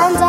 and